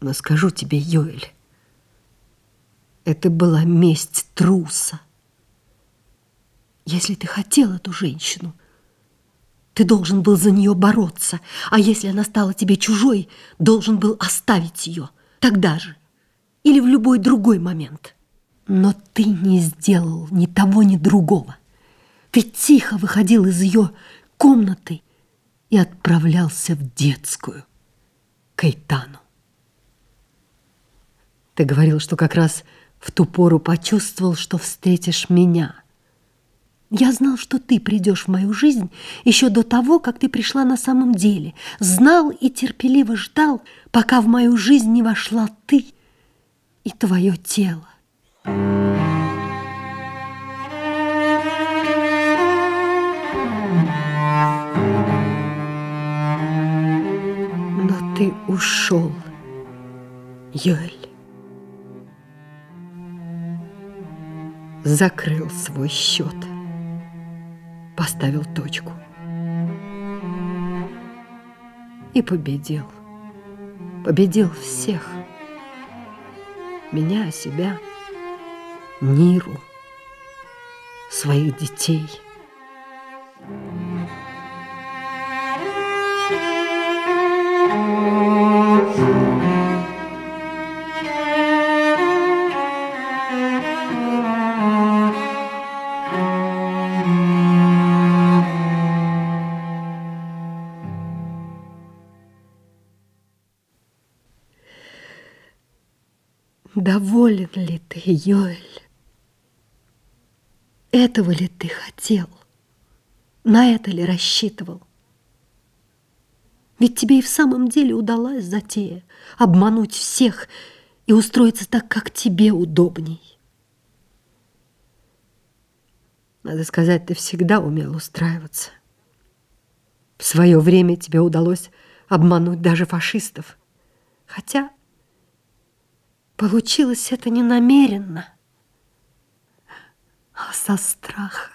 Но скажу тебе, Йоэль, это была месть труса. Если ты хотел эту женщину, ты должен был за нее бороться, а если она стала тебе чужой, должен был оставить ее тогда же или в любой другой момент. Но ты не сделал ни того, ни другого. Ты тихо выходил из ее комнаты и отправлялся в детскую, к Эйтану. Ты говорил, что как раз в ту пору почувствовал, что встретишь меня. Я знал, что ты придешь в мою жизнь еще до того, как ты пришла на самом деле. Знал и терпеливо ждал, пока в мою жизнь не вошла ты и твое тело. Но ты ушел, Йоэль. Закрыл свой счет, поставил точку и победил. Победил всех. Меня, себя, Ниру, своих детей. Доволен ли ты, Йоэль? Этого ли ты хотел? На это ли рассчитывал? Ведь тебе и в самом деле удалась затея обмануть всех и устроиться так, как тебе удобней. Надо сказать, ты всегда умел устраиваться. В свое время тебе удалось обмануть даже фашистов. Хотя Получилось это не намеренно, а со страха.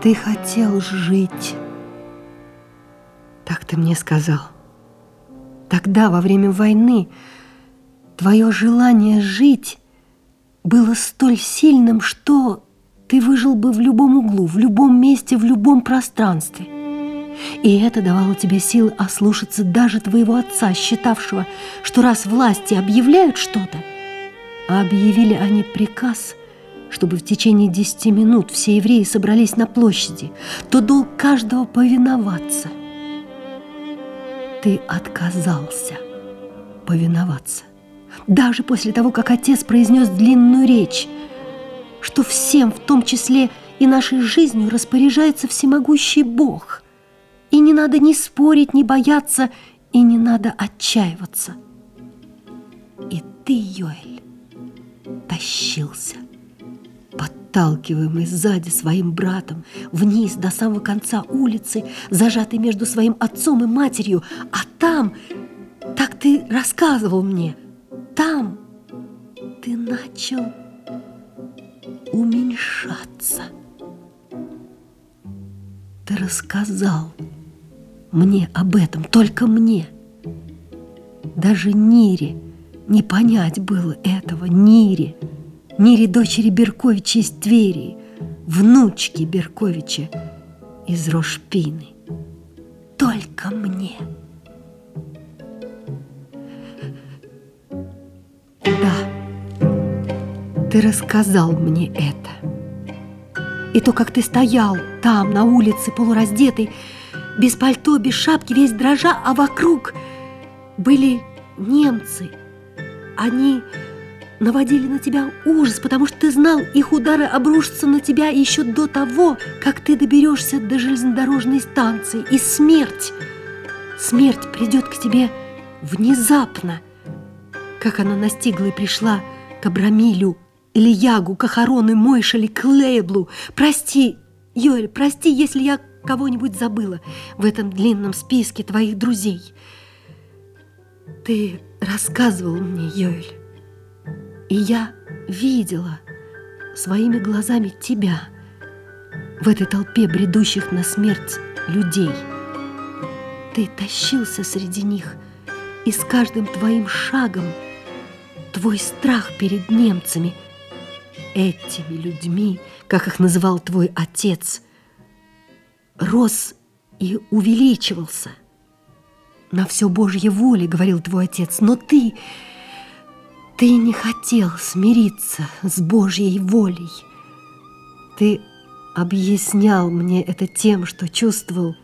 Ты хотел жить, так ты мне сказал. Тогда, во время войны, твое желание жить было столь сильным, что ты выжил бы в любом углу, в любом месте, в любом пространстве. И это давало тебе силы ослушаться даже твоего отца, считавшего, что раз власти объявляют что-то, а объявили они приказ, чтобы в течение десяти минут все евреи собрались на площади, то долг каждого повиноваться. Ты отказался повиноваться даже после того, как отец произнес длинную речь, что всем, в том числе и нашей жизнью, распоряжается всемогущий Бог. И не надо ни спорить, ни бояться, и не надо отчаиваться. И ты, Йоэль, тащился, подталкиваемый сзади своим братом, вниз до самого конца улицы, зажатый между своим отцом и матерью, а там, так ты рассказывал мне – там ты начал уменьшаться. Ты рассказал мне об этом, только мне. Даже Нире не понять было этого. Нире, Нире дочери Берковича из Твери, внучки Берковича из Рошпины. Только мне. Ты рассказал мне это. И то, как ты стоял там, на улице, полураздетый, без пальто, без шапки, весь дрожа, а вокруг были немцы. Они наводили на тебя ужас, потому что ты знал, их удары обрушатся на тебя еще до того, как ты доберешься до железнодорожной станции. И смерть, смерть придет к тебе внезапно, как она настигла и пришла к Абрамилю, или Ягу, Кахарону, Мойшели, Клейблу. Прости, Йоэль, прости, если я кого-нибудь забыла в этом длинном списке твоих друзей. Ты рассказывал мне, Йоэль, и я видела своими глазами тебя в этой толпе бредущих на смерть людей. Ты тащился среди них, и с каждым твоим шагом твой страх перед немцами, этими людьми, как их называл твой отец, рос и увеличивался. На все Божье воле, говорил твой отец, но ты, ты не хотел смириться с Божьей волей. Ты объяснял мне это тем, что чувствовал,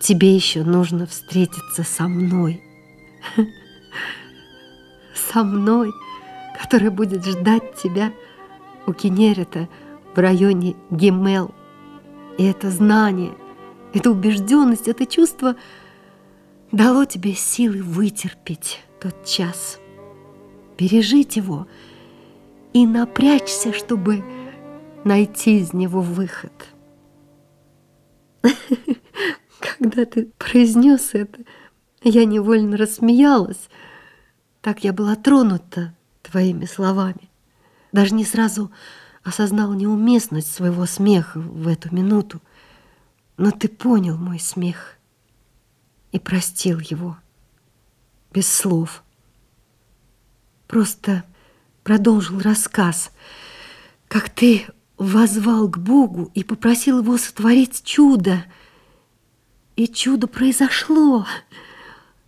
тебе еще нужно встретиться со мной. Со мной, который будет ждать тебя у Кенерета в районе Гемел. И это знание, эта убежденность, это чувство дало тебе силы вытерпеть тот час, пережить его и напрячься, чтобы найти из него выход. Когда ты произнес это, я невольно рассмеялась. Так я была тронута твоими словами. Даже не сразу осознал неуместность своего смеха в эту минуту. Но ты понял мой смех и простил его без слов. Просто продолжил рассказ, как ты возвал к Богу и попросил его сотворить чудо. И чудо произошло. —